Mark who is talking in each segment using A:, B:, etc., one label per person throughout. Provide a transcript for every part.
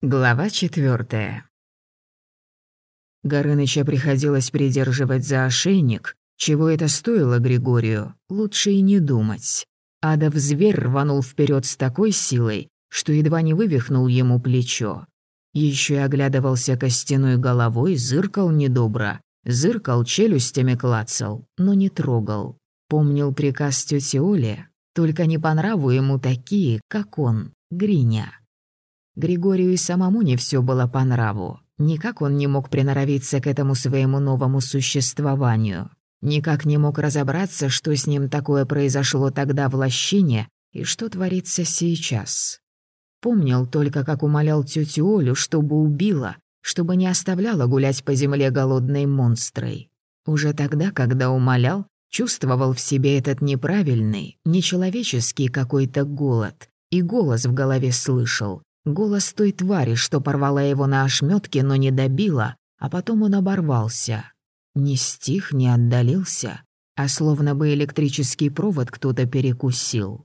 A: Глава четвертая. Горыныча приходилось придерживать за ошейник, чего это стоило Григорию, лучше и не думать. Адов зверь рванул вперед с такой силой, что едва не вывихнул ему плечо. Еще и оглядывался костяной головой, зыркал недобро, зыркал, челюстями клацал, но не трогал. Помнил приказ тети Оли, только не по нраву ему такие, как он, Гриня. Григорию и самому не все было по нраву. Никак он не мог приноровиться к этому своему новому существованию. Никак не мог разобраться, что с ним такое произошло тогда в лощине и что творится сейчас. Помнил только, как умолял тетю Олю, чтобы убила, чтобы не оставляла гулять по земле голодной монстрой. Уже тогда, когда умолял, чувствовал в себе этот неправильный, нечеловеческий какой-то голод, и голос в голове слышал, Голос той твари, что порвала его на ошметке, но не добила, а потом он оборвался. Не стих, не отдалился, а словно бы электрический провод кто-то перекусил.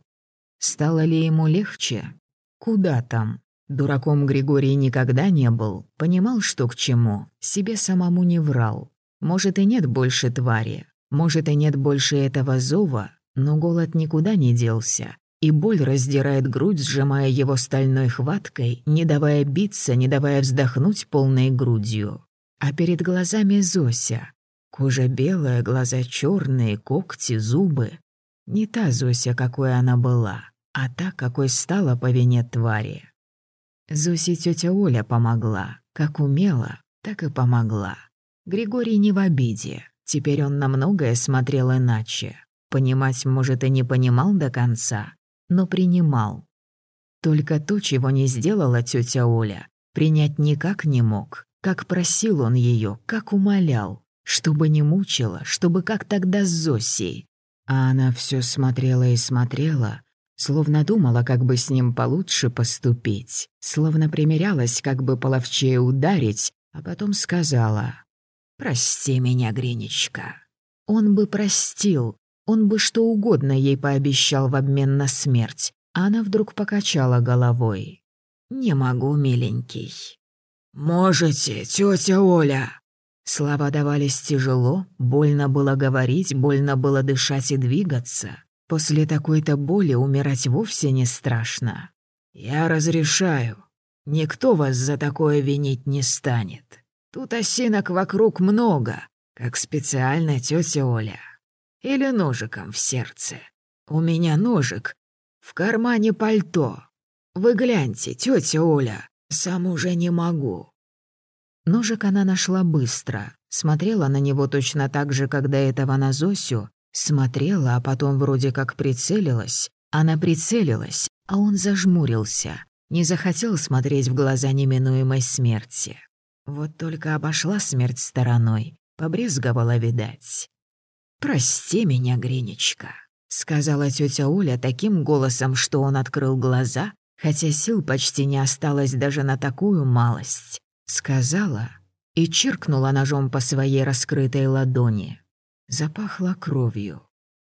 A: Стало ли ему легче? Куда там? Дураком Григорий никогда не был, понимал, что к чему, себе самому не врал. Может, и нет больше твари, может, и нет больше этого зова, но голод никуда не делся, и боль раздирает грудь, сжимая его стальной хваткой, не давая биться, не давая вздохнуть полной грудью. А перед глазами Зося. Кожа белая, глаза черные, когти, зубы. Не та Зося, какой она была, а та, какой стала по вине твари. Зосе тетя Оля помогла. Как умела, так и помогла. Григорий не в обиде. Теперь он на многое смотрел иначе. Понимать, может, и не понимал до конца, но принимал. Только то, чего не сделала тетя Оля, принять никак не мог, как просил он ее, как умолял, чтобы не мучила, чтобы как тогда с Зосей. А она все смотрела и смотрела, словно думала, как бы с ним получше поступить, словно примерялась, как бы половчее ударить, а потом сказала «Прости меня, Гринечка». Он бы простил, он бы что угодно ей пообещал в обмен на смерть, а она вдруг покачала головой. «Не могу, миленький». «Можете, тетя Оля!» Слова давались тяжело, больно было говорить, больно было дышать и двигаться. После такой-то боли умирать вовсе не страшно. «Я разрешаю. Никто вас за такое винить не станет. Тут осинок вокруг много, как специально тетя Оля. Или ножиком в сердце. У меня ножик в кармане пальто. Вы гляньте, тетя Оля, сам уже не могу». Ножик она нашла быстро. Смотрела на него точно так же, как до этого на Зосю. Смотрела, а потом вроде как прицелилась. Она прицелилась, а он зажмурился. Не захотел смотреть в глаза неминуемой смерти. Вот только обошла смерть стороной. Побрезговала, видать. «Прости меня, Гринечка», — сказала тетя Оля таким голосом, что он открыл глаза, хотя сил почти не осталось даже на такую малость. Сказала и чиркнула ножом по своей раскрытой ладони. Запахло кровью.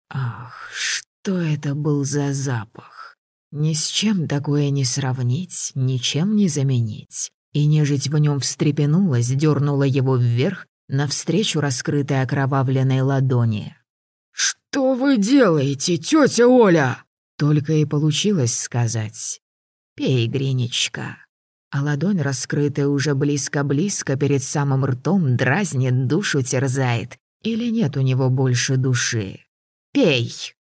A: Ах, что это был за запах! Ни с чем такое не сравнить, ничем не заменить. И нежить в нем встрепенулась, дернула его вверх, навстречу раскрытой окровавленной ладони. «Что вы делаете, тетя Оля?» Только и получилось сказать. «Пей, Гринечка». А ладонь, раскрытая уже близко-близко перед самым ртом, дразнит, душу терзает. Или нет у него больше души? «Пей!»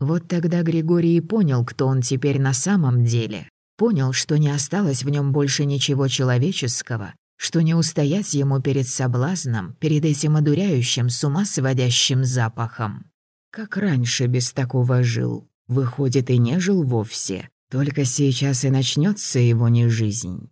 A: Вот тогда Григорий понял, кто он теперь на самом деле. Понял, что не осталось в нем больше ничего человеческого, что не устоять ему перед соблазном, перед этим одуряющим, с ума сводящим запахом. Как раньше без такого жил, выходит и не жил вовсе, только сейчас и начнется его не жизнь.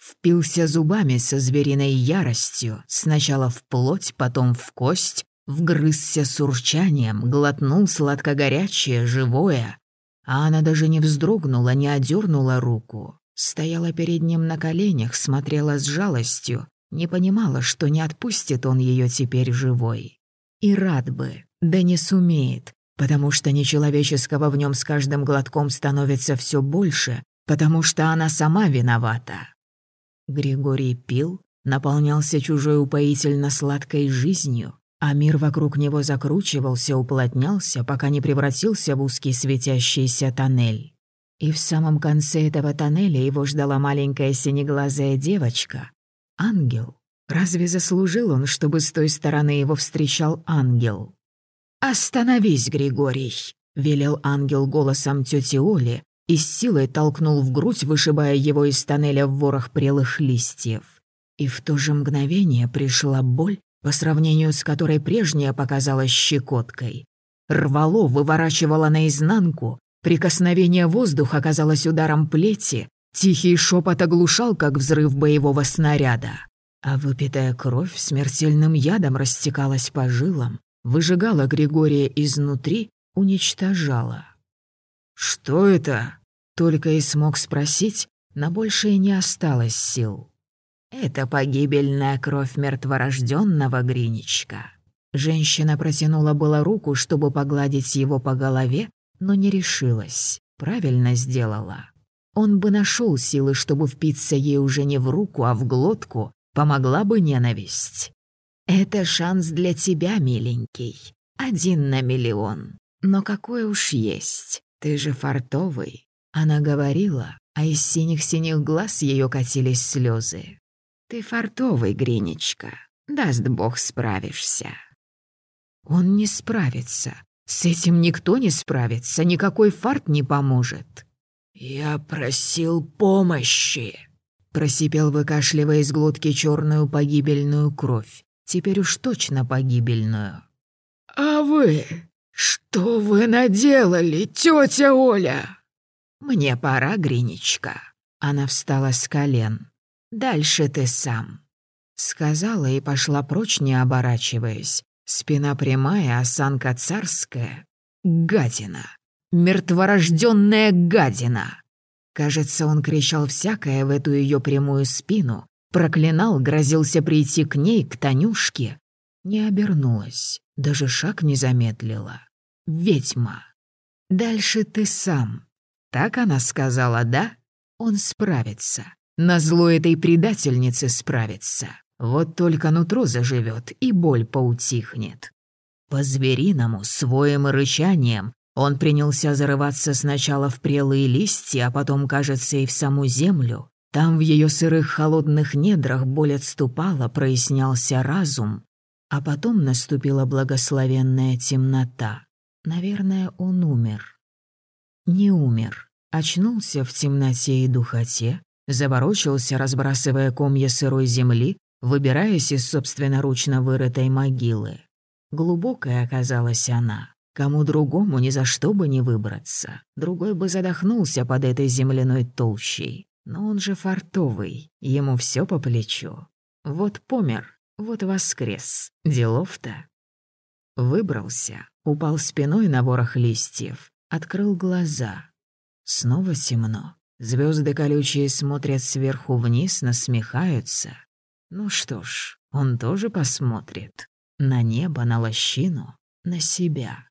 A: Впился зубами со звериной яростью, сначала в плоть, потом в кость, вгрызся с урчанием, глотнул сладко-горячее, живое, а она даже не вздрогнула, не одернула руку. Стояла перед ним на коленях, смотрела с жалостью, не понимала, что не отпустит он ее теперь живой. И рад бы, да не сумеет, потому что нечеловеческого в нем с каждым глотком становится все больше, потому что она сама виновата. Григорий пил, наполнялся чужой упоительно сладкой жизнью, а мир вокруг него закручивался, уплотнялся, пока не превратился в узкий светящийся тоннель. И в самом конце этого тоннеля его ждала маленькая синеглазая девочка. Ангел. Разве заслужил он, чтобы с той стороны его встречал ангел? «Остановись, Григорий!» — велел ангел голосом тети Оли и с силой толкнул в грудь, вышибая его из тоннеля в ворох прелых листьев. И в то же мгновение пришла боль, по сравнению с которой прежняя показалась щекоткой. Рвало, выворачивало наизнанку, прикосновение воздуха оказалось ударом плети, тихий шепот оглушал, как взрыв боевого снаряда. А выпитая кровь смертельным ядом растекалась по жилам, выжигала Григория изнутри, уничтожала. «Что это?» — только и смог спросить, на большее не осталось сил. «Это погибельная кровь мертворожденного Гриничка». Женщина протянула было руку, чтобы погладить его по голове, но не решилась. Правильно сделала. Он бы нашел силы, чтобы впиться ей уже не в руку, а в глотку, помогла бы ненависть. «Это шанс для тебя, миленький. Один на миллион. Но какой уж есть. Ты же фартовый». Она говорила, а из синих-синих глаз ее катились слезы. «Ты фартовый, Гринечка. Даст бог, справишься». «Он не справится. С этим никто не справится, никакой фарт не поможет».
B: «Я просил помощи», —
A: просипел, выкашливая из глотки черную погибельную кровь. Теперь уж точно погибельную.
B: «А вы? Что вы наделали, тетя Оля?»
A: «Мне пора, Гринечка». Она встала с колен. Дальше ты сам», — сказала и пошла прочь, не оборачиваясь. Спина прямая, осанка царская. Гадина. Мертворожденная гадина. Кажется, он кричал всякое в эту ее прямую спину, проклинал, грозился прийти к ней, к Танюшке. Не обернулась, даже шаг не замедлила. Ведьма. «Дальше ты сам». Так она сказала, да? Он справится. На зло этой предательницы справится. Вот только нутро заживет и боль поутихнет. По-звериному, своим рычанием, он принялся зарываться сначала в прелые листья, а потом, кажется, и в саму землю. Там в ее сырых холодных недрах боль отступала, прояснялся разум, а потом наступила благословенная темнота. Наверное, он умер. Не умер. Очнулся в темноте и духоте, Заворочился, разбрасывая комья сырой земли, выбираясь из собственноручно вырытой могилы. Глубокая оказалась она. Кому другому ни за что бы не выбраться. Другой бы задохнулся под этой земляной толщей. Но он же фартовый, ему все по плечу. Вот помер, вот воскрес. Делов-то. Выбрался, упал спиной на ворох листьев, открыл глаза. Снова темно. Звезды колючие смотрят сверху вниз, насмехаются. Ну что ж, он тоже посмотрит. На небо, на лощину, на себя.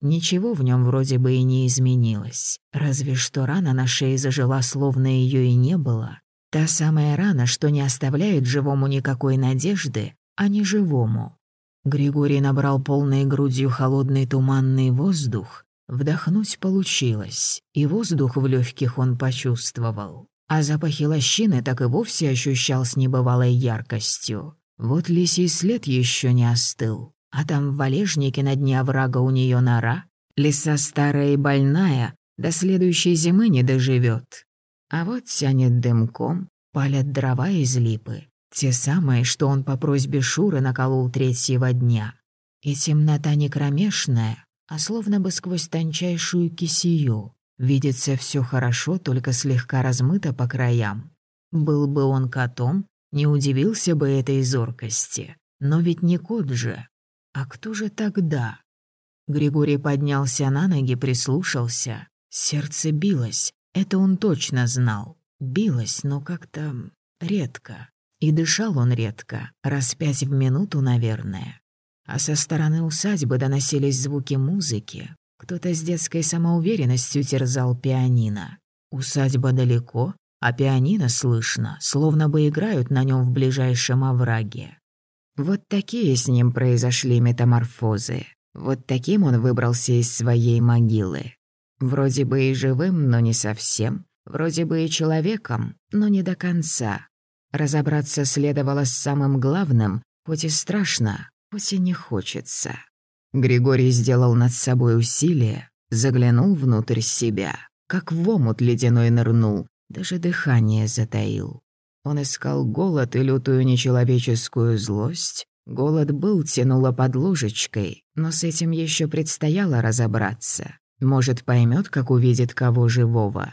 A: Ничего в нем вроде бы и не изменилось. Разве что рана на шее зажила, словно ее и не было. Та самая рана, что не оставляет живому никакой надежды, а не живому. Григорий набрал полной грудью холодный туманный воздух, Вдохнуть получилось, и воздух в легких он почувствовал. А запахи лощины так и вовсе ощущал с небывалой яркостью. Вот лисий след еще не остыл, а там в валежнике на дне оврага у нее нора. Лиса старая и больная, до следующей зимы не доживет. А вот тянет дымком, палят дрова из липы. Те самые, что он по просьбе Шуры наколол третьего дня. И темнота не кромешная, а словно бы сквозь тончайшую кисию. Видится все хорошо, только слегка размыто по краям. Был бы он котом, не удивился бы этой зоркости. Но ведь не кот же. А кто же тогда? Григорий поднялся на ноги, прислушался. Сердце билось, это он точно знал. Билось, но как-то редко. И дышал он редко, раз пять в минуту, наверное а со стороны усадьбы доносились звуки музыки. Кто-то с детской самоуверенностью терзал пианино. Усадьба далеко, а пианино слышно, словно бы играют на нем в ближайшем овраге. Вот такие с ним произошли метаморфозы. Вот таким он выбрался из своей могилы. Вроде бы и живым, но не совсем. Вроде бы и человеком, но не до конца. Разобраться следовало с самым главным, хоть и страшно, хоть и не хочется. Григорий сделал над собой усилие, заглянул внутрь себя, как в омут ледяной нырнул, даже дыхание затаил. Он искал голод и лютую нечеловеческую злость. Голод был, тянуло под ложечкой, но с этим еще предстояло разобраться. Может, поймет, как увидит кого живого.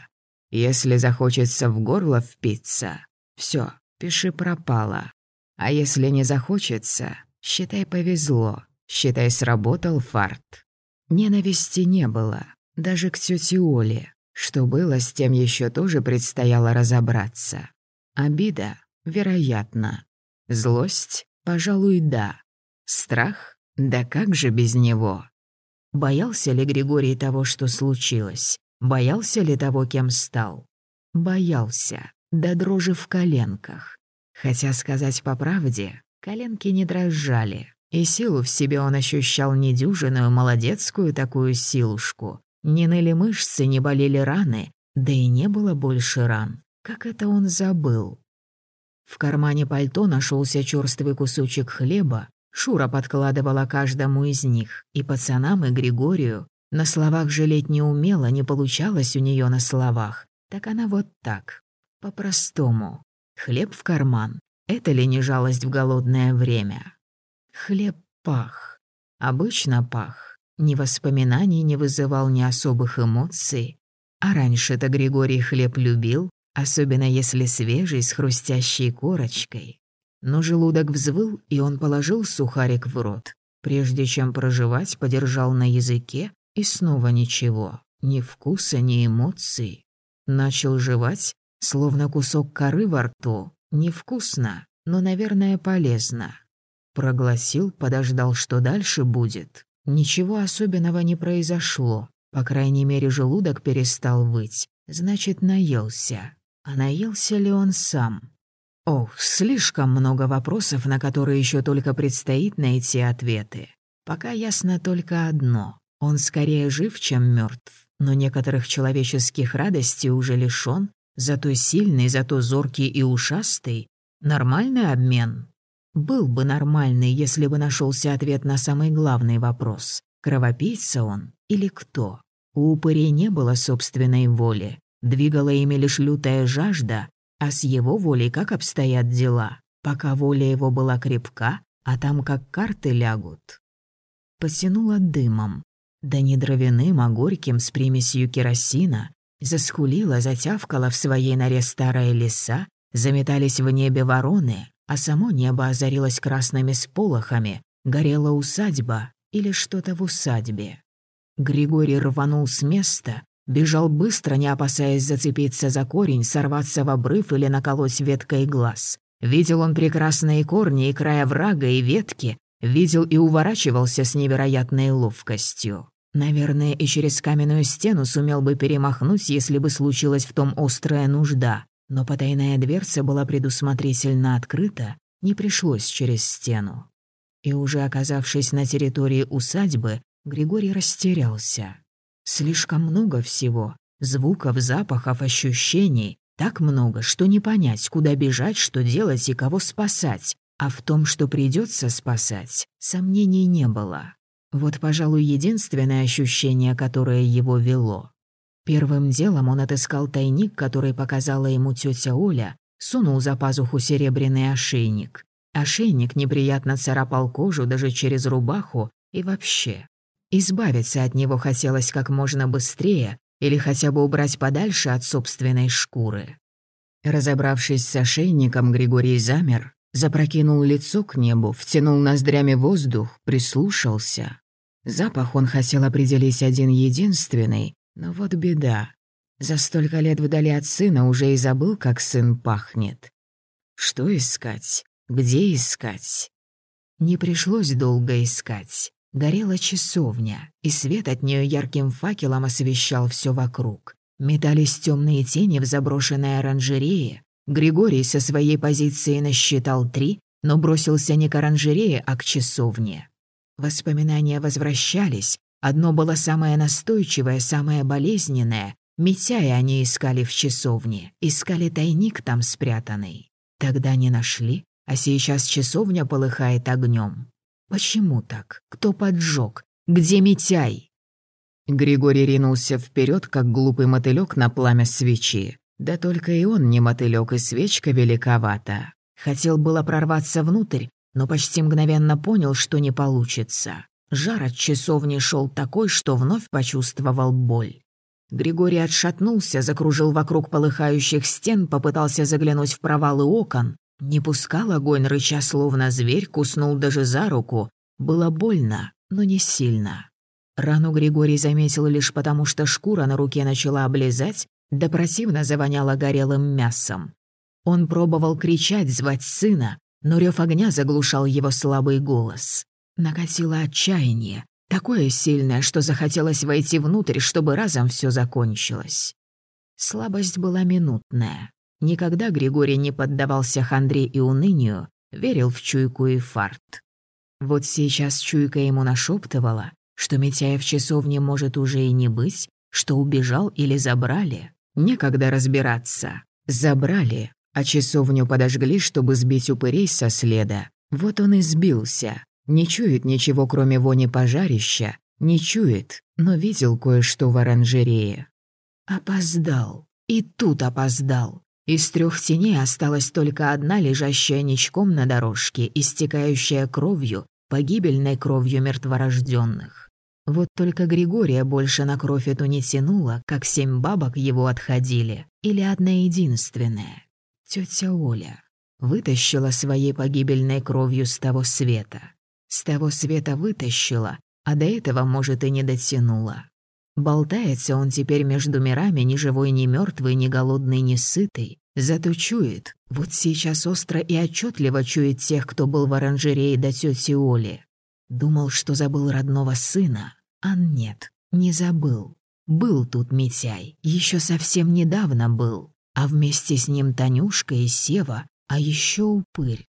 A: Если захочется в горло впиться, все, пиши пропало. А если не захочется, считай повезло, считай сработал фарт. Ненависти не было, даже к тете Оле. Что было, с тем еще тоже предстояло разобраться. Обида, вероятно. Злость, пожалуй, да. Страх, да как же без него? Боялся ли Григорий того, что случилось? Боялся ли того, кем стал? Боялся, да дрожи в коленках. Хотя, сказать по правде, коленки не дрожали, и силу в себе он ощущал недюжинную, молодецкую такую силушку. Не ныли мышцы, не болели раны, да и не было больше ран. Как это он забыл? В кармане пальто нашелся черствый кусочек хлеба, Шура подкладывала каждому из них, и пацанам, и Григорию. На словах жалеть не умела, не получалось у нее на словах. Так она вот так, по-простому. Хлеб в карман. Это ли не жалость в голодное время? Хлеб пах. Обычно пах. Ни воспоминаний не вызывал ни особых эмоций. А раньше-то Григорий хлеб любил, особенно если свежий, с хрустящей корочкой. Но желудок взвыл, и он положил сухарик в рот. Прежде чем проживать, подержал на языке, и снова ничего. Ни вкуса, ни эмоций. Начал жевать, словно кусок коры во рту. Невкусно, но, наверное, полезно. Прогласил, подождал, что дальше будет. Ничего особенного не произошло. По крайней мере, желудок перестал выть. Значит, наелся. А наелся ли он сам? Ох, слишком много вопросов, на которые еще только предстоит найти ответы. Пока ясно только одно. Он скорее жив, чем мертв, но некоторых человеческих радостей уже лишён, зато сильный, зато зоркий и ушастый. Нормальный обмен? Был бы нормальный, если бы нашелся ответ на самый главный вопрос. Кровопийца он или кто? У упырей не было собственной воли. Двигала ими лишь лютая жажда, а с его волей как обстоят дела? Пока воля его была крепка, а там как карты лягут. Потянуло дымом. Да не дровяным, а горьким с примесью керосина. Заскулила, затявкала в своей норе старая леса, заметались в небе вороны, а само небо озарилось красными сполохами, горела усадьба или что-то в усадьбе. Григорий рванул с места, Бежал быстро, не опасаясь зацепиться за корень, сорваться в обрыв или наколоть веткой глаз. Видел он прекрасные корни и края врага и ветки, видел и уворачивался с невероятной ловкостью. Наверное, и через каменную стену сумел бы перемахнуть, если бы случилась в том острая нужда. Но потайная дверца была предусмотрительно открыта, не пришлось через стену. И уже оказавшись на территории усадьбы, Григорий растерялся. Слишком много всего. Звуков, запахов, ощущений. Так много, что не понять, куда бежать, что делать и кого спасать. А в том, что придется спасать, сомнений не было. Вот, пожалуй, единственное ощущение, которое его вело. Первым делом он отыскал тайник, который показала ему тетя Оля, сунул за пазуху серебряный ошейник. Ошейник неприятно царапал кожу даже через рубаху и вообще. Избавиться от него хотелось как можно быстрее или хотя бы убрать подальше от собственной шкуры. Разобравшись с ошейником, Григорий замер, запрокинул лицо к небу, втянул ноздрями воздух, прислушался. Запах он хотел определить один единственный, но вот беда. За столько лет вдали от сына уже и забыл, как сын пахнет. Что искать? Где искать? Не пришлось долго искать. Горела часовня, и свет от нее ярким факелом освещал все вокруг. Метались темные тени в заброшенной оранжерее. Григорий со своей позиции насчитал три, но бросился не к оранжерее, а к часовне. Воспоминания возвращались. Одно было самое настойчивое, самое болезненное. Митяя они искали в часовне, искали тайник там спрятанный. Тогда не нашли, а сейчас часовня полыхает огнем. Почему так? Кто поджег? Где Митяй? Григорий ринулся вперед, как глупый мотылек на пламя свечи. Да только и он не мотылек, и свечка великовата. Хотел было прорваться внутрь, но почти мгновенно понял, что не получится. Жар от часовни шел такой, что вновь почувствовал боль. Григорий отшатнулся, закружил вокруг полыхающих стен, попытался заглянуть в провалы окон. Не пускал огонь, рыча словно зверь, куснул даже за руку. Было больно, но не сильно. Рану Григорий заметил лишь потому, что шкура на руке начала облизать, да противно завоняла горелым мясом. Он пробовал кричать, звать сына, но рев огня заглушал его слабый голос. Накатило отчаяние, такое сильное, что захотелось войти внутрь, чтобы разом все закончилось. Слабость была минутная. Никогда Григорий не поддавался хандре и унынию, верил в чуйку и фарт. Вот сейчас чуйка ему нашептывала, что Митяя в часовне может уже и не быть, что убежал или забрали. Некогда разбираться. Забрали, а часовню подожгли, чтобы сбить упырей со следа. Вот он и сбился. Не чует ничего, кроме вони пожарища. Не чует, но видел кое-что в оранжерее. Опоздал. И тут опоздал. Из трех теней осталась только одна, лежащая ничком на дорожке, истекающая кровью, погибельной кровью мертворожденных. Вот только Григория больше на кровь эту не тянула, как семь бабок его отходили, или одна единственная. Тетя Оля вытащила своей погибельной кровью с того света. С того света вытащила, а до этого, может, и не дотянула. Болтается он теперь между мирами, ни живой, ни мертвый, ни голодный, ни сытый. Зато чует, вот сейчас остро и отчетливо чует тех, кто был в оранжерее до тети Оли. Думал, что забыл родного сына, а нет, не забыл. Был тут Митяй, еще совсем недавно был а вместе с ним Танюшка и Сева, а еще упырь.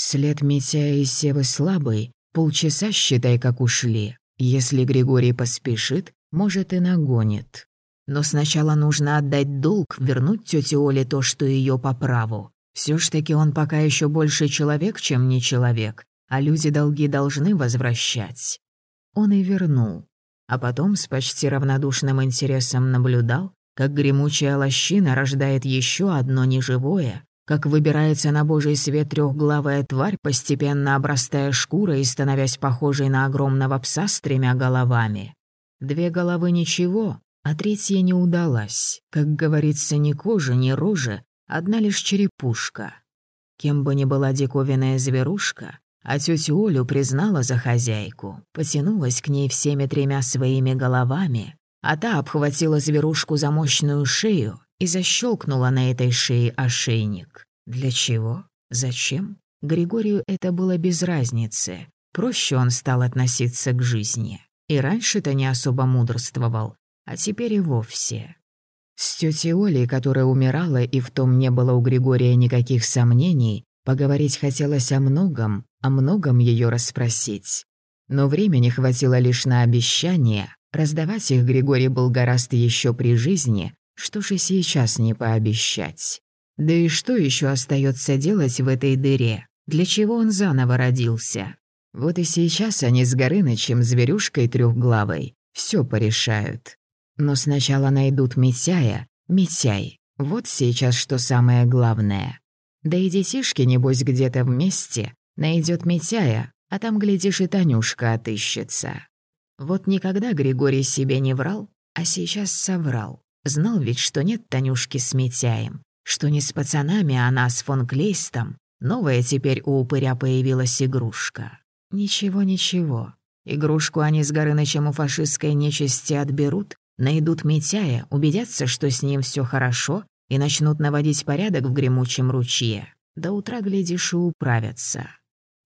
A: След Митяя и Севы слабый, полчаса, считай, как ушли. Если Григорий поспешит, может и нагонит. Но сначала нужно отдать долг, вернуть тете Оле то, что ее по праву. Все ж таки он пока еще больше человек, чем не человек, а люди долги должны возвращать. Он и вернул. А потом с почти равнодушным интересом наблюдал, как гремучая лощина рождает еще одно неживое, как выбирается на божий свет трехглавая тварь, постепенно обрастая шкурой и становясь похожей на огромного пса с тремя головами. Две головы ничего, а третья не удалась. Как говорится, ни кожи, ни рожи, одна лишь черепушка. Кем бы ни была диковинная зверушка, а тетю Олю признала за хозяйку, потянулась к ней всеми тремя своими головами, а та обхватила зверушку за мощную шею и защелкнула на этой шее ошейник. Для чего? Зачем? Григорию это было без разницы. Проще он стал относиться к жизни. И раньше-то не особо мудрствовал, а теперь и вовсе. С тетей Олей, которая умирала, и в том не было у Григория никаких сомнений, поговорить хотелось о многом, о многом ее расспросить. Но времени хватило лишь на обещание, Раздавать их Григорий был гораздо еще при жизни, что же сейчас не пообещать. Да и что еще остается делать в этой дыре? Для чего он заново родился? Вот и сейчас они с Горынычем, зверюшкой трехглавой, все порешают. Но сначала найдут Митяя, Митяй. Вот сейчас что самое главное. Да и детишки, небось, где-то вместе. Найдет Митяя, а там, глядишь, и Танюшка отыщется. Вот никогда Григорий себе не врал, а сейчас соврал. Знал ведь, что нет Танюшки с Митяем, что не с пацанами, а она с фон Клейстом. Новая теперь у упыря появилась игрушка. Ничего-ничего. Игрушку они с Горынычем у фашистской нечисти отберут, найдут Митяя, убедятся, что с ним все хорошо, и начнут наводить порядок в гремучем ручье. До утра, глядишь, и управятся.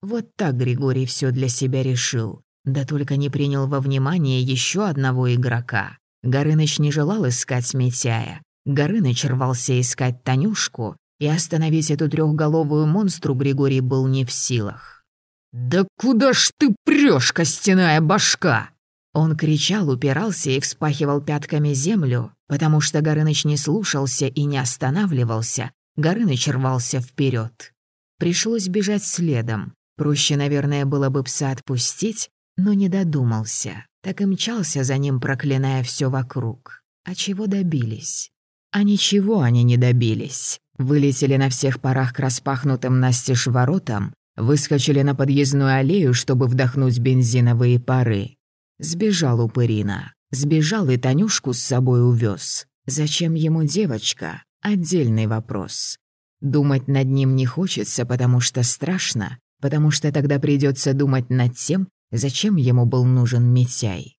A: Вот так Григорий все для себя решил. Да только не принял во внимание еще одного игрока. Горыныч не желал искать Митяя. Горыныч рвался искать Танюшку, и остановить эту трехголовую монстру Григорий был не в силах. «Да куда ж ты прешь, костяная башка?» Он кричал, упирался и вспахивал пятками землю, потому что Горыныч не слушался и не останавливался, Горыныч рвался вперед. Пришлось бежать следом. Проще, наверное, было бы пса отпустить, но не додумался. Так и мчался за ним, проклиная все вокруг. А чего добились? А ничего они не добились. Вылетели на всех парах к распахнутым настежь воротам, выскочили на подъездную аллею, чтобы вдохнуть бензиновые пары. Сбежал упырина. Сбежал и Танюшку с собой увез. Зачем ему девочка? Отдельный вопрос. Думать над ним не хочется, потому что страшно, потому что тогда придется думать над тем, зачем ему был нужен Митяй.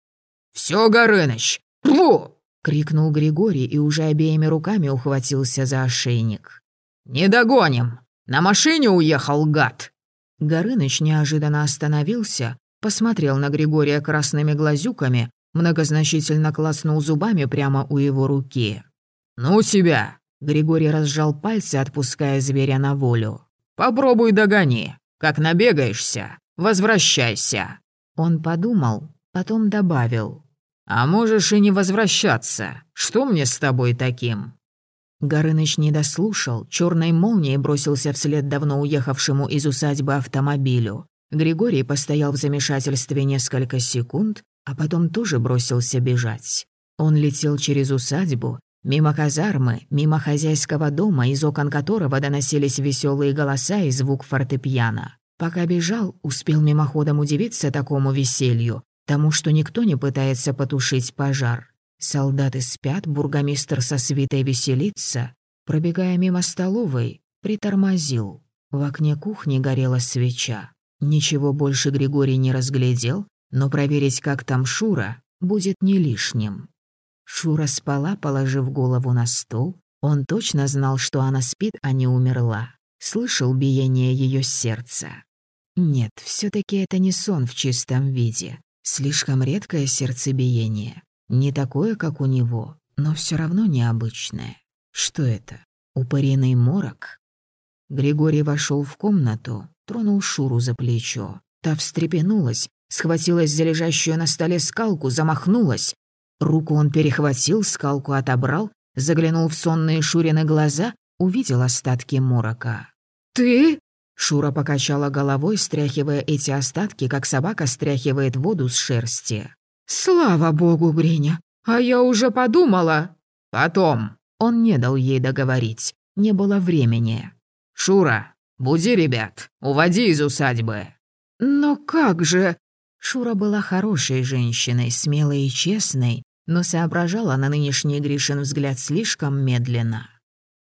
A: «Всё, Горыныч! Фу!» — крикнул Григорий и уже обеими руками ухватился за ошейник. «Не догоним! На машине уехал, гад!» Горыныч неожиданно остановился, посмотрел на Григория красными глазюками, многозначительно класнул зубами прямо у его руки. «Ну себя!» — Григорий разжал пальцы, отпуская зверя на волю. «Попробуй догони. Как набегаешься, возвращайся». Он подумал, потом добавил. «А можешь и не возвращаться. Что мне с тобой таким?» Горыныч не дослушал, черной молнией бросился вслед давно уехавшему из усадьбы автомобилю. Григорий постоял в замешательстве несколько секунд, а потом тоже бросился бежать. Он летел через усадьбу, мимо казармы, мимо хозяйского дома, из окон которого доносились веселые голоса и звук фортепиано. Пока бежал, успел мимоходом удивиться такому веселью, тому, что никто не пытается потушить пожар. Солдаты спят, бургомистр со свитой веселится. Пробегая мимо столовой, притормозил. В окне кухни горела свеча. Ничего больше Григорий не разглядел, но проверить, как там Шура, будет не лишним. Шура спала, положив голову на стол. Он точно знал, что она спит, а не умерла. Слышал биение ее сердца. Нет, все таки это не сон в чистом виде. Слишком редкое сердцебиение. Не такое, как у него, но все равно необычное. Что это? Упыриный морок? Григорий вошел в комнату, тронул Шуру за плечо. Та встрепенулась, схватилась за лежащую на столе скалку, замахнулась. Руку он перехватил, скалку отобрал, заглянул в сонные Шурины глаза, увидел остатки морока. «Ты?» Шура покачала головой, стряхивая эти остатки, как собака стряхивает воду с шерсти. «Слава богу, Гриня! А я уже подумала!» «Потом!» Он не дал ей договорить. Не было времени. «Шура, буди ребят, уводи из усадьбы!» «Но как же...» Шура была хорошей женщиной, смелой и честной, но соображала на нынешний Гришин взгляд слишком медленно.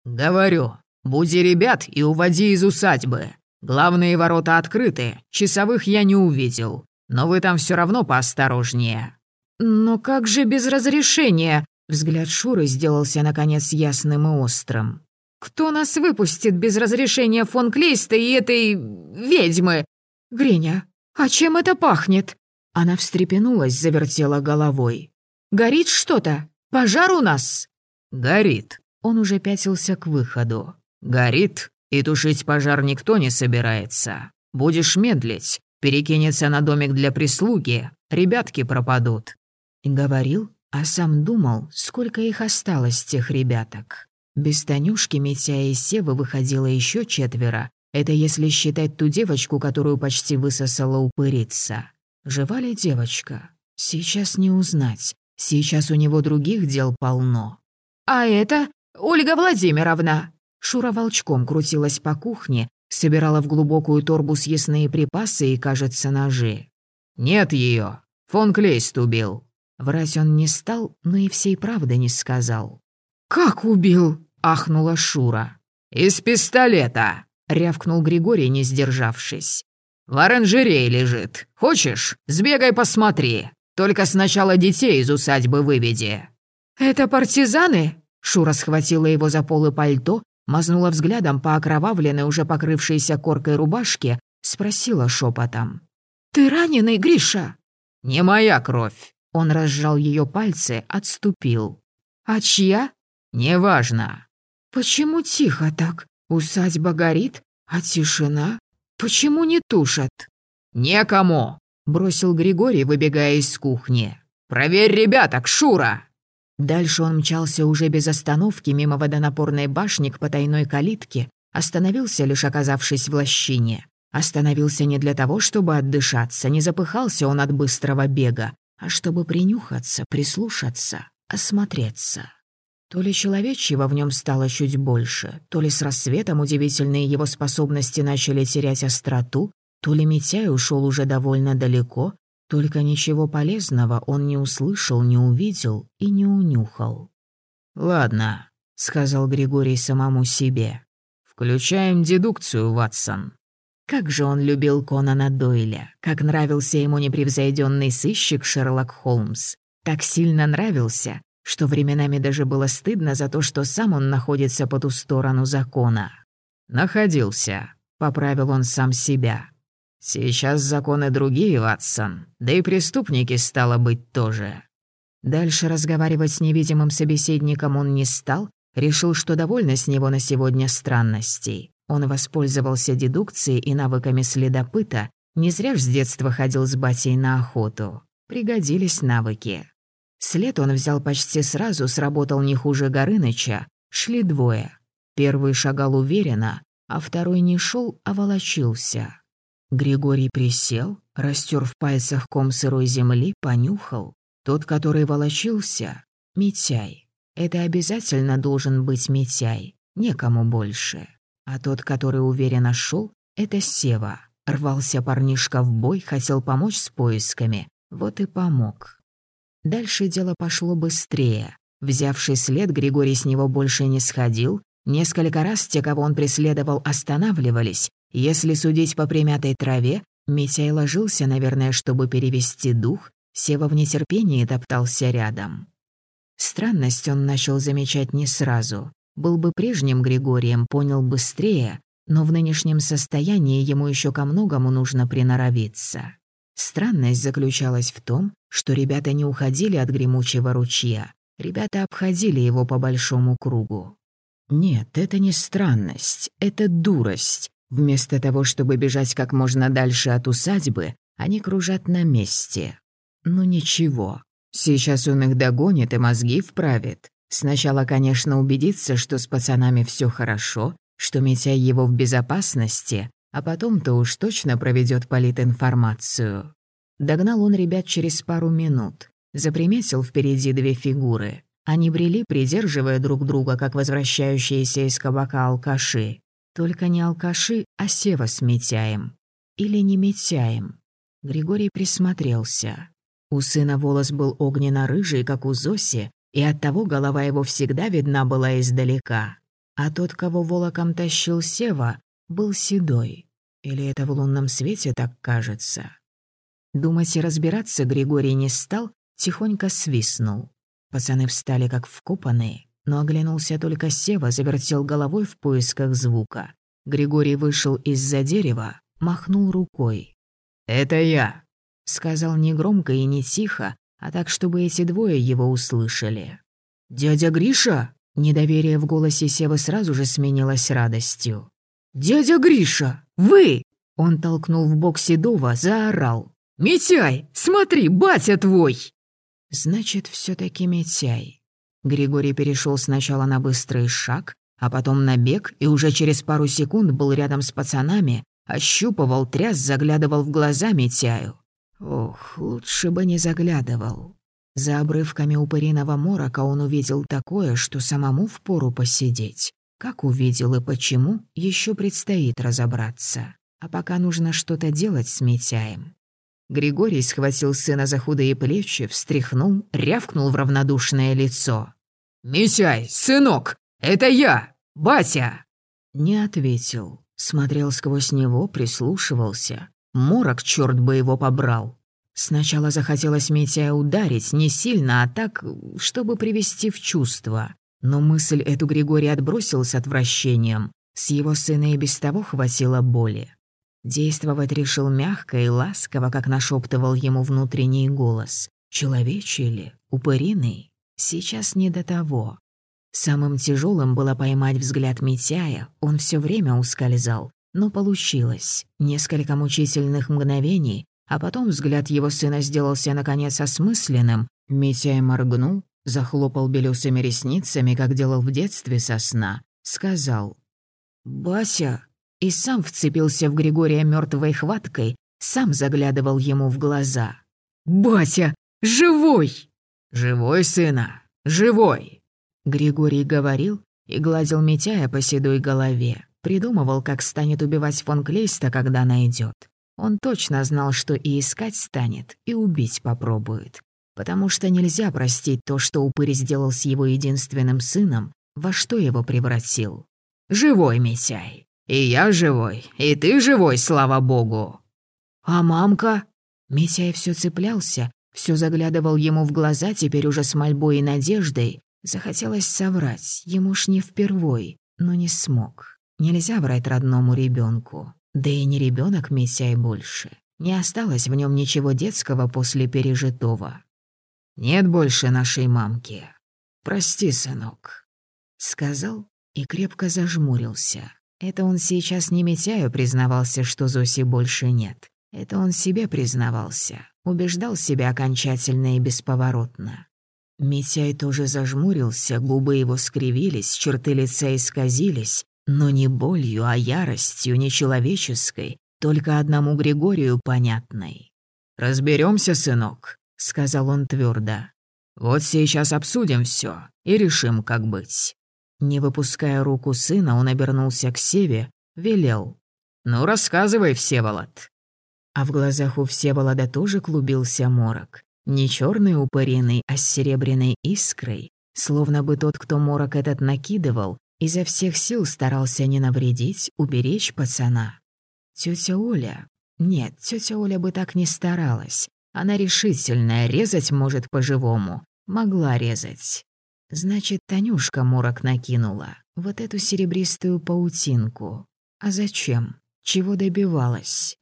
A: «Говорю, буди ребят и уводи из усадьбы. Главные ворота открыты, часовых я не увидел. Но вы там все равно поосторожнее». «Но как же без разрешения?» Взгляд Шуры сделался, наконец, ясным и острым. «Кто нас выпустит без разрешения фон Клейста и этой... ведьмы?» «Гриня, а чем это пахнет?» Она встрепенулась, завертела головой. «Горит что-то? Пожар у нас?»
C: «Горит».
A: Он уже пятился к выходу.
C: «Горит, и тушить пожар никто не собирается. Будешь медлить, Перекинется на домик для прислуги, ребятки пропадут».
A: Говорил, а сам думал, сколько их осталось, тех ребяток. Без Танюшки, Митя и Сева выходило еще четверо. Это если считать ту девочку, которую почти высосала упырица. Жива ли девочка? Сейчас не узнать. Сейчас у него других дел полно.
B: «А это Ольга Владимировна!»
A: Шура волчком крутилась по кухне, Собирала в глубокую торбу съестные припасы и, кажется, ножи.
C: «Нет ее. Фон Клейст убил».
A: Врать он не стал, но и всей правды не сказал.
B: «Как убил?»
A: — ахнула Шура.
C: «Из пистолета!» — рявкнул Григорий, не сдержавшись. «В оранжерее лежит. Хочешь? Сбегай посмотри. Только сначала детей из усадьбы выведи».
B: «Это партизаны?»
A: Шура схватила его за полы пальто, Мазнула взглядом по окровавленной, уже покрывшейся коркой рубашке, спросила шепотом.
B: «Ты раненый, Гриша?»
C: «Не моя кровь.
A: Он разжал ее пальцы, отступил.
B: «А чья?»
C: «Неважно».
B: «Почему тихо так? Усадьба горит, а тишина? Почему не тушат?»
C: «Некому!» — бросил Григорий, выбегая из кухни. «Проверь ребяток, Шура!»
A: Дальше он мчался уже без остановки мимо водонапорной башни к потайной калитке, остановился, лишь оказавшись в лощине. Остановился не для того, чтобы отдышаться, не запыхался он от быстрого бега, а чтобы принюхаться, прислушаться, осмотреться. То ли человечьего в нем стало чуть больше, то ли с рассветом удивительные его способности начали терять остроту, то ли Митяй ушел уже довольно далеко, только ничего полезного он не услышал, не увидел и не унюхал.
C: «Ладно», — сказал Григорий самому себе. «Включаем дедукцию, Ватсон».
A: Как же он любил Конана Дойля, как нравился ему непревзойденный сыщик Шерлок Холмс. Так сильно нравился, что временами даже было стыдно за то, что сам он находится по ту сторону закона.
C: «Находился», — поправил он сам себя. «Сейчас законы другие, Ватсон, да и преступники, стало быть, тоже».
A: Дальше разговаривать с невидимым собеседником он не стал, решил, что довольно с него на сегодня странностей. Он воспользовался дедукцией и навыками следопыта, не зря ж с детства ходил с батей на охоту. Пригодились навыки. След он взял почти сразу, сработал не хуже Горыныча. Шли двое. Первый шагал уверенно, а второй не шел, а волочился. Григорий присел, растер в пальцах ком сырой земли, понюхал. Тот, который волочился — Митяй. Это обязательно должен быть Митяй, некому больше. А тот, который уверенно шел, это Сева. Рвался парнишка в бой, хотел помочь с поисками. Вот и помог. Дальше дело пошло быстрее. Взявший след, Григорий с него больше не сходил. Несколько раз те, кого он преследовал, останавливались, если судить по примятой траве, Митяй ложился, наверное, чтобы перевести дух, Сева в нетерпении топтался рядом. Странность он начал замечать не сразу. Был бы прежним Григорием, понял быстрее, но в нынешнем состоянии ему еще ко многому нужно приноровиться. Странность заключалась в том, что ребята не уходили от гремучего ручья. Ребята обходили его по большому кругу. Нет, это не странность, это дурость. Вместо того, чтобы бежать как можно дальше от усадьбы, они кружат на месте. Ну ничего, сейчас он их догонит и мозги вправит. Сначала, конечно, убедиться, что с пацанами все хорошо, что Митяй его в безопасности, а потом-то уж точно проведет политинформацию. Догнал он ребят через пару минут. Заприметил впереди две фигуры. Они брели, придерживая друг друга, как возвращающиеся из кабака алкаши. Только не алкаши, а Сева с Митяем. Или не Митяем. Григорий присмотрелся. У сына волос был огненно-рыжий, как у Зоси, и оттого голова его всегда видна была издалека. А тот, кого волоком тащил Сева, был седой. Или это в лунном свете так кажется? Думать и разбираться Григорий не стал, тихонько свистнул. Пацаны встали как вкопанные, но оглянулся только Сева, завертел головой в поисках звука. Григорий вышел из-за дерева, махнул рукой.
C: «Это я», —
A: сказал негромко и не тихо, а так, чтобы эти двое его услышали. «Дядя Гриша?» Недоверие в голосе Севы сразу же сменилось радостью. «Дядя Гриша! Вы!» Он толкнул в бок Седова, заорал. «Митяй, смотри, батя твой!» «Значит, все таки Митяй. Григорий перешел сначала на быстрый шаг, а потом на бег, и уже через пару секунд был рядом с пацанами, ощупывал, тряс, заглядывал в глаза Митяю. Ох, лучше бы не заглядывал. За обрывками упыриного морока он увидел такое, что самому впору посидеть. Как увидел и почему, еще предстоит разобраться. А пока нужно что-то делать с Митяем. Григорий схватил сына за худые плечи, встряхнул, рявкнул в равнодушное лицо.
C: «Митяй, сынок, это я, батя!»
A: Не ответил. Смотрел сквозь него, прислушивался. Морок, черт бы его побрал. Сначала захотелось Митяя ударить, не сильно, а так, чтобы привести в чувство. Но мысль эту Григорий отбросил с отвращением. С его сына и без того хватило боли. Действовать решил мягко и ласково, как нашептывал ему внутренний голос. Человечий ли? Упыриный? Сейчас не до того. Самым тяжелым было поймать взгляд Митяя, он все время ускользал. Но получилось. Несколько мучительных мгновений, а потом взгляд его сына сделался наконец осмысленным. Митяй моргнул, захлопал белесыми ресницами, как делал в детстве со сна, сказал «Бася!» И сам вцепился в Григория мертвой хваткой, сам заглядывал ему в глаза. «Бася! Живой!» «Живой, сына! Живой!» Григорий говорил и гладил Митяя по седой голове. Придумывал, как станет убивать фон Клейста, когда найдет. Он точно знал, что и искать станет, и убить попробует. Потому что нельзя простить то, что упырь сделал с его единственным сыном, во что его превратил. «Живой, Митяй! И я живой, и ты живой, слава богу!» «А мамка?» Митяй все цеплялся, все заглядывал ему в глаза, теперь уже с мольбой и надеждой. Захотелось соврать, ему ж не впервой, но не смог. Нельзя врать родному ребенку. Да и не ребенок Митяй больше. Не осталось в нем ничего детского после пережитого. «Нет больше нашей мамки. Прости, сынок», — сказал и крепко зажмурился. Это он сейчас не Митяю признавался, что Зоси больше нет. Это он себе признавался, убеждал себя окончательно и бесповоротно. Митяй тоже зажмурился, губы его скривились, черты лица исказились, но не болью, а яростью нечеловеческой, только одному Григорию понятной. Разберемся, сынок», — сказал он твердо. «Вот сейчас обсудим все и решим, как быть». Не выпуская руку сына, он обернулся к Севе, велел. «Ну, рассказывай, Всеволод». А в глазах у Всеволода тоже клубился морок. Не черный упыриный, а с серебряной искрой. Словно бы тот, кто морок этот накидывал, изо всех сил старался не навредить, уберечь пацана. Тетя Оля... Нет, тетя Оля бы так не старалась. Она решительная, резать может по-живому. Могла резать. Значит, Танюшка морок накинула. Вот эту серебристую паутинку. А зачем? Чего добивалась?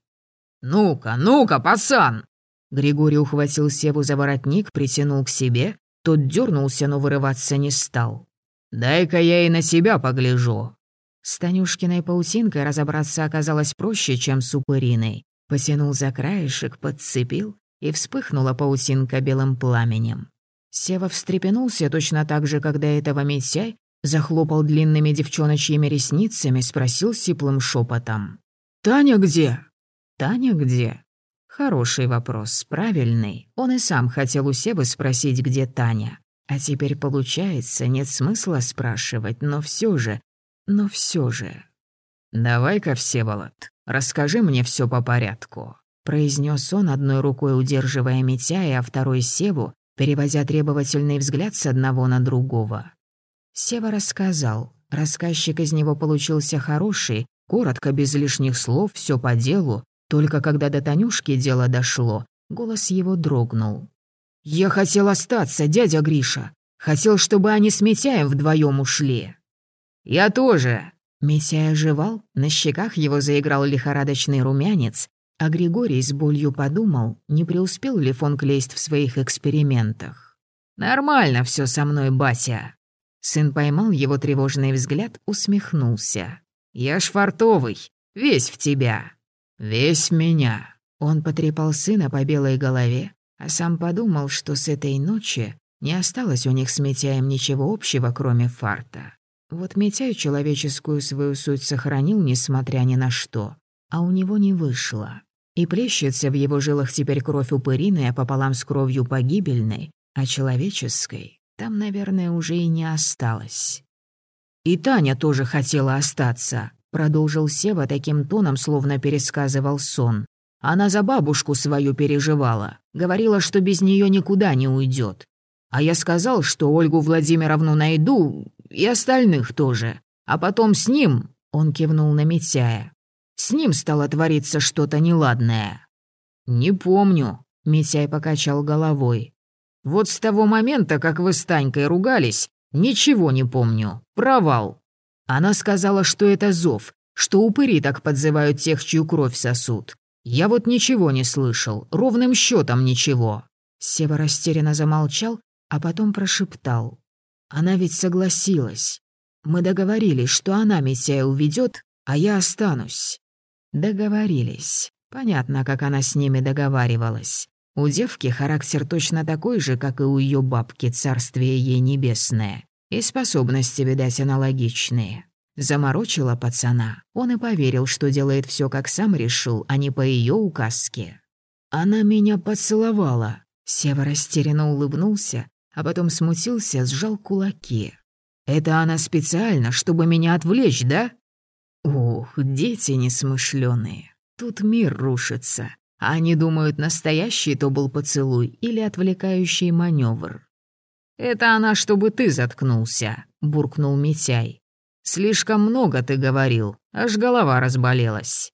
A: «Ну-ка, ну-ка, пацан!» Григорий ухватил Севу за воротник, притянул к себе. Тот дернулся, но вырываться не стал. «Дай-ка я и на себя погляжу». С Танюшкиной паутинкой разобраться оказалось проще, чем с упыриной. Потянул за краешек, подцепил, и вспыхнула паутинка белым пламенем. Сева встрепенулся точно так же, когда этого Митяй захлопал длинными девчоночьими ресницами, спросил сиплым шепотом. «Таня где?» Таня где? Хороший вопрос, правильный. Он и сам хотел у Севы спросить, где Таня. А теперь получается, нет смысла спрашивать, но все же, но все же. «Давай-ка, Всеволод, расскажи мне все по порядку», произнес он, одной рукой удерживая Митяя, а второй Севу, переводя требовательный взгляд с одного на другого. Сева рассказал. Рассказчик из него получился хороший, коротко, без лишних слов, все по делу, только когда до Танюшки дело дошло, голос его дрогнул. «Я хотел остаться, дядя Гриша. Хотел, чтобы они с Митяем вдвоем ушли». «Я тоже». Митяй оживал, на щеках его заиграл лихорадочный румянец, а Григорий с болью подумал, не преуспел ли фон Клейст в своих экспериментах. «Нормально все со мной, Бася». Сын поймал его тревожный взгляд, усмехнулся. «Я ж фартовый, весь в тебя». «Весь меня». Он потрепал сына по белой голове, а сам подумал, что с этой ночи не осталось у них с Митяем ничего общего, кроме фарта. Вот Митяй человеческую свою суть сохранил, несмотря ни на что, а у него не вышло. И плещется в его жилах теперь кровь упыриная пополам с кровью погибельной, а человеческой там, наверное, уже и не осталось. И Таня тоже хотела остаться, Продолжил Сева таким тоном, словно пересказывал сон. Она за бабушку свою переживала. Говорила, что без нее никуда не уйдет. А я сказал, что Ольгу Владимировну найду, и остальных тоже. А потом с ним, он кивнул на Митяя, с ним стало твориться что-то неладное. «Не помню», — Митяй покачал головой. «Вот с того момента, как вы с Танькой ругались, ничего не помню. Провал. Она сказала, что это зов, что упыри так подзывают тех, чью кровь сосут. Я вот ничего не слышал, ровным счетом ничего. Сева растерянно замолчал, а потом прошептал. «Она ведь согласилась. Мы договорились, что она Митяя уведет, а я останусь». Договорились. Понятно, как она с ними договаривалась. У девки характер точно такой же, как и у ее бабки, царствие ей небесное. И способности, видать, аналогичные. Заморочила пацана. Он и поверил, что делает все, как сам решил, а не по ее указке. «Она меня поцеловала». Сева растерянно улыбнулся, а потом смутился, сжал кулаки. «Это она специально, чтобы меня отвлечь, да?» «Ух, дети несмышленые. Тут мир рушится. А они думают, настоящий то был поцелуй или отвлекающий маневр. «Это она, чтобы ты заткнулся», — буркнул Митяй. «Слишком много ты говорил, аж голова разболелась».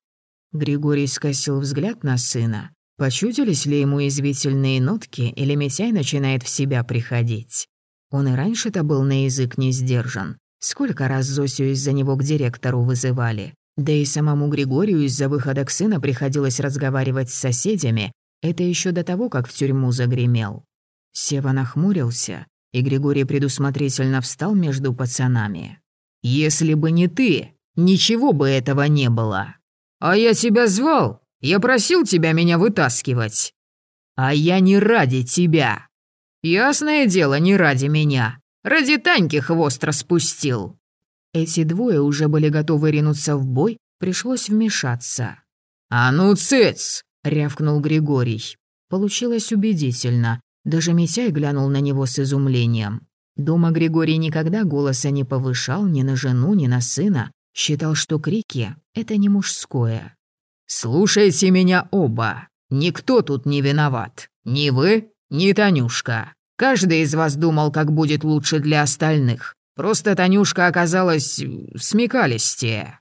A: Григорий скосил взгляд на сына. Почудились ли ему извительные нотки, или Митяй начинает в себя приходить? Он и раньше-то был на язык не сдержан. Сколько раз Зосю из-за него к директору вызывали. Да и самому Григорию из-за выхода к сына приходилось разговаривать с соседями. Это еще до того, как в тюрьму загремел. Сева нахмурился, и Григорий предусмотрительно встал между пацанами. «Если бы не ты, ничего бы этого не было. А я тебя звал, я просил тебя меня вытаскивать. А я не ради тебя. Ясное дело, не ради меня. Ради Таньки хвост распустил. Эти двое уже были готовы ринуться в бой, пришлось вмешаться. «А ну, цец!» — рявкнул Григорий. Получилось убедительно. Даже Митяй глянул на него с изумлением. Дома Григорий никогда голоса не повышал ни на жену, ни на сына. Считал, что крики — это не мужское. «Слушайте меня оба. Никто тут не виноват. Ни вы, ни Танюшка. Каждый из вас думал, как будет лучше для остальных. Просто Танюшка оказалась смекалистее.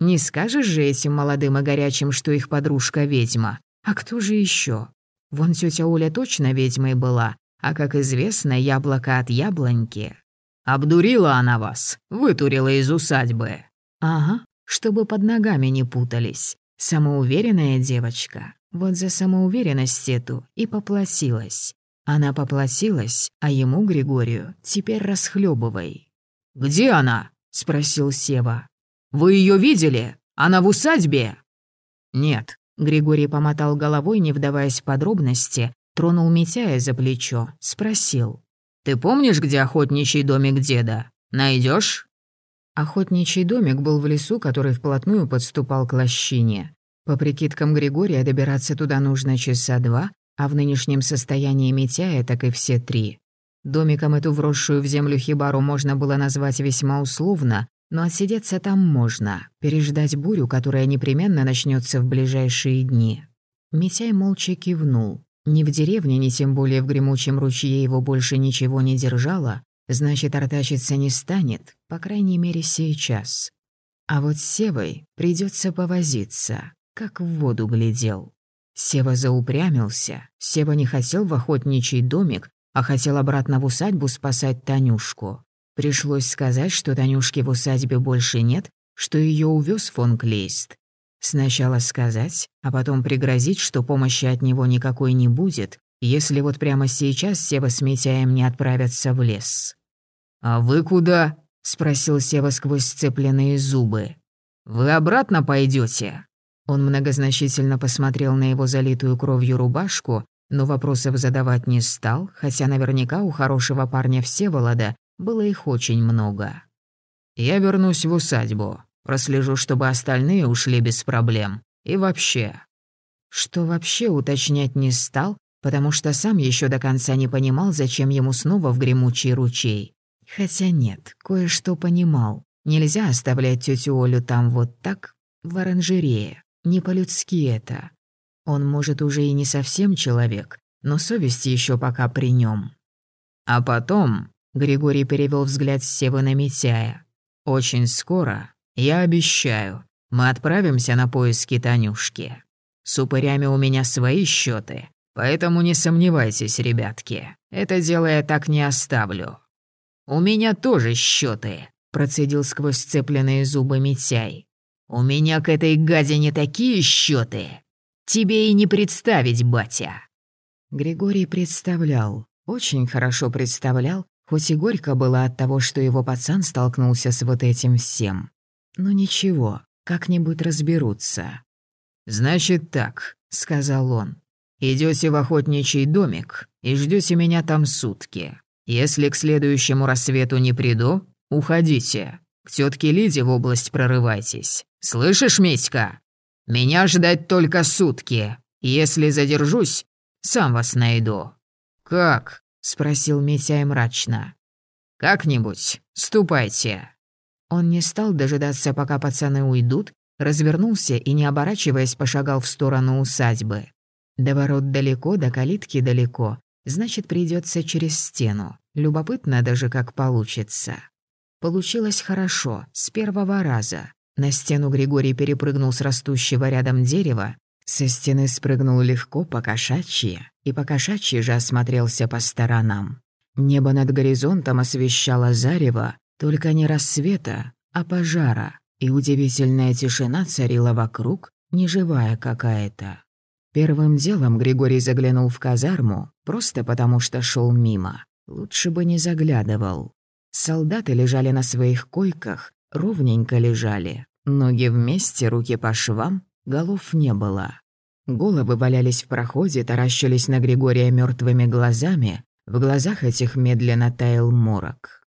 A: Не скажешь же этим молодым и горячим, что их подружка ведьма. А кто же еще? Вон тетя Оля точно ведьмой была, а, как известно, яблоко от яблоньки. Обдурила она вас, вытурила из усадьбы. Ага, чтобы под ногами не путались. Самоуверенная девочка. Вот за самоуверенность эту и поплатилась. Она поплатилась, а ему, Григорию, теперь расхлебывай. «Где она?» — спросил Сева. «Вы ее видели? Она в усадьбе?» «Нет», — Григорий помотал головой, не вдаваясь в подробности, тронул Митяя за плечо, спросил. «Ты помнишь, где охотничий домик деда? Найдешь? Охотничий домик был в лесу, который вплотную подступал к лощине. По прикидкам Григория, добираться туда нужно часа два, а в нынешнем состоянии Митяя так и все три. Домиком эту вросшую в землю хибару можно было назвать весьма условно, но отсидеться там можно, переждать бурю, которая непременно начнется в ближайшие дни. Митяй молча кивнул. Ни в деревне, ни тем более в гремучем ручье его больше ничего не держало, значит, артачиться не станет, по крайней мере, сейчас. А вот с Севой придется повозиться, как в воду глядел. Сева заупрямился, Сева не хотел в охотничий домик, а хотел обратно в усадьбу спасать Танюшку. Пришлось сказать, что Танюшки в усадьбе больше нет, что ее увез фон Клейст. Сначала сказать, а потом пригрозить, что помощи от него никакой не будет, если вот прямо сейчас Сева с Митяем не отправятся в лес. «А вы куда?» — спросил Сева сквозь сцепленные зубы. «Вы обратно пойдете? Он многозначительно посмотрел на его залитую кровью рубашку, но вопросов задавать не стал, хотя наверняка у хорошего парня Всеволода было их очень много. «Я вернусь в усадьбу, прослежу, чтобы остальные ушли без проблем. И вообще...» Что вообще уточнять не стал, потому что сам еще до конца не понимал, зачем ему снова в гремучий ручей. Хотя нет, кое-что понимал. Нельзя оставлять тетю Олю там вот так, в оранжерее. Не по-людски это. Он, может, уже и не совсем человек, но совесть еще пока при нем. А потом Григорий перевел взгляд с Севы на Митяя. «Очень скоро, я обещаю, мы отправимся на поиски Танюшки. С упырями у меня свои счеты, поэтому не сомневайтесь, ребятки, это дело я так не оставлю». «У меня тоже счеты, процедил сквозь сцепленные зубы Митяй. «У меня к этой гадине такие счеты, Тебе и не представить, батя. Григорий представлял, очень хорошо представлял, хоть и горько было от того, что его пацан столкнулся с вот этим всем. Но ничего, как-нибудь разберутся.
C: «Значит так», — сказал он. Идете в охотничий домик и ждете меня там сутки. Если к следующему рассвету не приду, уходите. К тетке Лиде в область прорывайтесь. Слышишь, Митька? Меня ждать только сутки. Если задержусь, сам вас найду». «Как?» — спросил Митяй мрачно. «Как-нибудь. Ступайте».
A: Он не стал дожидаться, пока пацаны уйдут, развернулся и, не оборачиваясь, пошагал в сторону усадьбы. До ворот далеко, до калитки далеко, значит, придется через стену. Любопытно даже, как получится. Получилось хорошо, с первого раза. На стену Григорий перепрыгнул с растущего рядом дерева, со стены спрыгнул легко, по-кошачьи, и по-кошачьи же осмотрелся по сторонам. Небо над горизонтом освещало зарево, только не рассвета, а пожара, и удивительная тишина царила вокруг, неживая какая-то. Первым делом Григорий заглянул в казарму, просто потому что шел мимо. Лучше бы не заглядывал. Солдаты лежали на своих койках, ровненько лежали. Ноги вместе, руки по швам, голов не было. Головы валялись в проходе, таращились на Григория мертвыми глазами. В глазах этих медленно таял морок.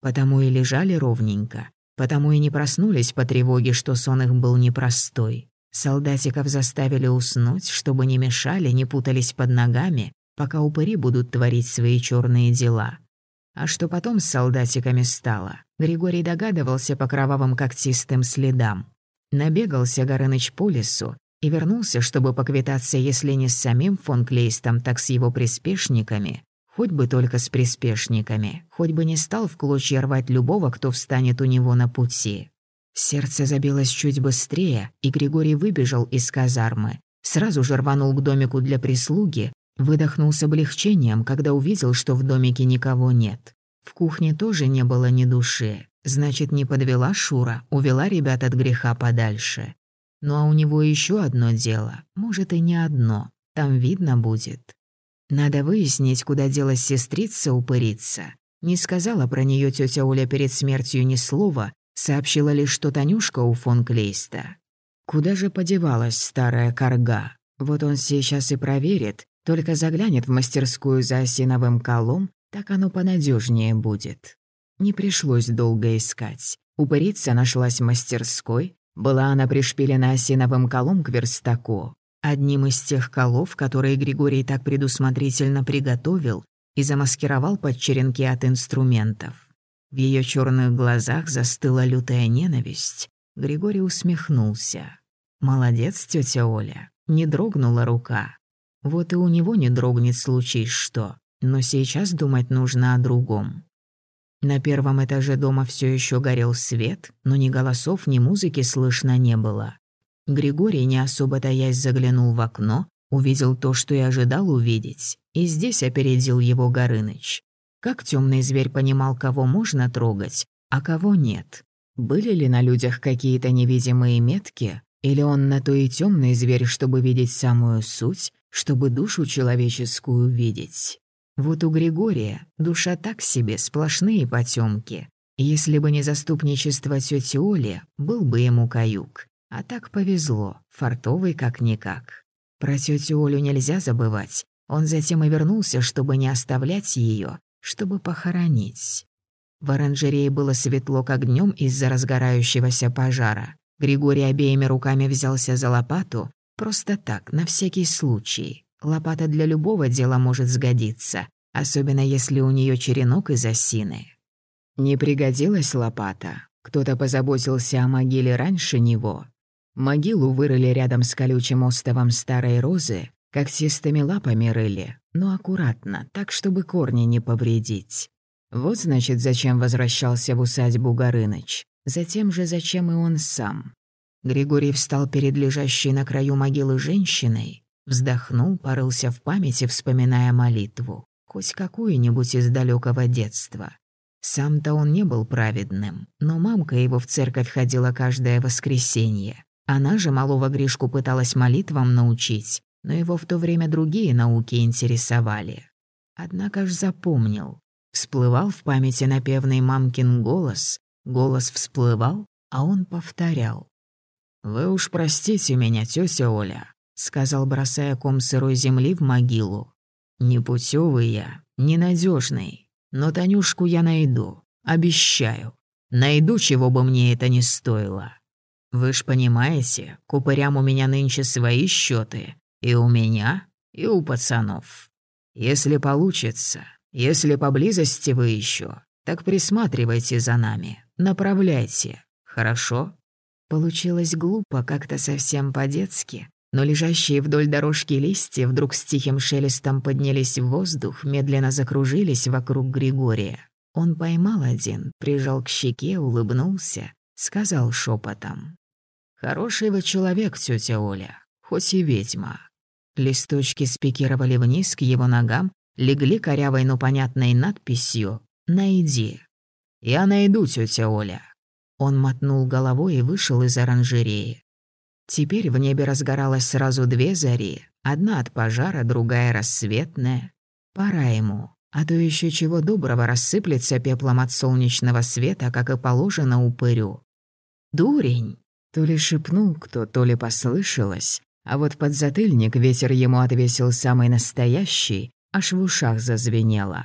A: Потому и лежали ровненько, потому и не проснулись по тревоге, что сон их был непростой. Солдатиков заставили уснуть, чтобы не мешали, не путались под ногами, пока упыри будут творить свои черные дела. А что потом с солдатиками стало, Григорий догадывался по кровавым когтистым следам. Набегался Горыныч по лесу и вернулся, чтобы поквитаться, если не с самим фон Клейстом, так с его приспешниками. Хоть бы только с приспешниками, хоть бы не стал в клочья рвать любого, кто встанет у него на пути. Сердце забилось чуть быстрее, и Григорий выбежал из казармы. Сразу же рванул к домику для прислуги, выдохнул с облегчением, когда увидел, что в домике никого нет. В кухне тоже не было ни души. Значит, не подвела Шура, увела ребят от греха подальше. Ну а у него еще одно дело, может и не одно, там видно будет. Надо выяснить, куда делась сестрица-упырица. Не сказала про нее тетя Оля перед смертью ни слова, Сообщила лишь, что Танюшка у фон Клейста. Куда же подевалась старая корга? Вот он сейчас и проверит, только заглянет в мастерскую за осиновым колом, так оно понадежнее будет. Не пришлось долго искать. Упырица нашлась мастерской, была она пришпилена осиновым колом к верстаку. Одним из тех колов, которые Григорий так предусмотрительно приготовил и замаскировал под черенки от инструментов. В ее черных глазах застыла лютая ненависть. Григорий усмехнулся. «Молодец, тетя Оля. Не дрогнула рука. Вот и у него не дрогнет случай что. Но сейчас думать нужно о другом». На первом этаже дома все еще горел свет, но ни голосов, ни музыки слышно не было. Григорий, не особо таясь, заглянул в окно, увидел то, что и ожидал увидеть, и здесь опередил его Горыныч. Как темный зверь понимал, кого можно трогать, а кого нет? Были ли на людях какие-то невидимые метки? Или он на то и темный зверь, чтобы видеть самую суть, чтобы душу человеческую видеть? Вот у Григория душа так себе, сплошные потемки. Если бы не заступничество тети Оли, был бы ему каюк. А так повезло, фартовый как-никак. Про тетю Олю нельзя забывать. Он затем и вернулся, чтобы не оставлять ее, чтобы похоронить. В оранжерее было светло, как днем из-за разгорающегося пожара. Григорий обеими руками взялся за лопату, просто так, на всякий случай. Лопата для любого дела может сгодиться, особенно если у нее черенок из осины. Не пригодилась лопата. Кто-то позаботился о могиле раньше него. Могилу вырыли рядом с колючим остовом старой розы, Когтистыми лапами рыли, но аккуратно, так, чтобы корни не повредить. Вот, значит, зачем возвращался в усадьбу Горыныч. Затем же, зачем и он сам. Григорий встал перед лежащей на краю могилы женщиной, вздохнул, порылся в памяти, вспоминая молитву. Хоть какую-нибудь из далекого детства. Сам-то он не был праведным, но мамка его в церковь ходила каждое воскресенье. Она же малого Гришку пыталась молитвам научить, но его в то время другие науки интересовали. Однако ж запомнил. Всплывал в памяти напевный мамкин голос, голос всплывал, а он повторял. «Вы уж простите меня, тётя Оля», — сказал, бросая ком сырой земли в могилу. «Непутёвый я, ненадёжный, но Танюшку я найду, обещаю. Найду, чего бы мне это ни стоило. Вы ж понимаете, к у меня нынче свои счёты, и у меня, и у пацанов. Если получится, если поблизости вы еще, так присматривайте за нами, направляйте, хорошо?»
B: Получилось глупо, как-то совсем по-детски, но лежащие вдоль дорожки листья вдруг с тихим шелестом поднялись в воздух, медленно закружились вокруг Григория. Он поймал один, прижал к щеке, улыбнулся, сказал шепотом: «Хороший вы человек, тетя Оля, хоть и ведьма. Листочки спикировали вниз к его ногам, легли корявой, но понятной надписью «Найди». «Я найду, тетя Оля». Он мотнул головой и вышел из оранжереи. Теперь в небе разгоралось сразу две зари, одна от пожара, другая рассветная. Пора ему, а то еще чего доброго рассыплется пеплом от солнечного света, как и положено упырю. «Дурень!» То ли шепнул кто, то ли послышалось, а вот под затыльник ветер ему отвесил самый настоящий, аж в ушах зазвенело.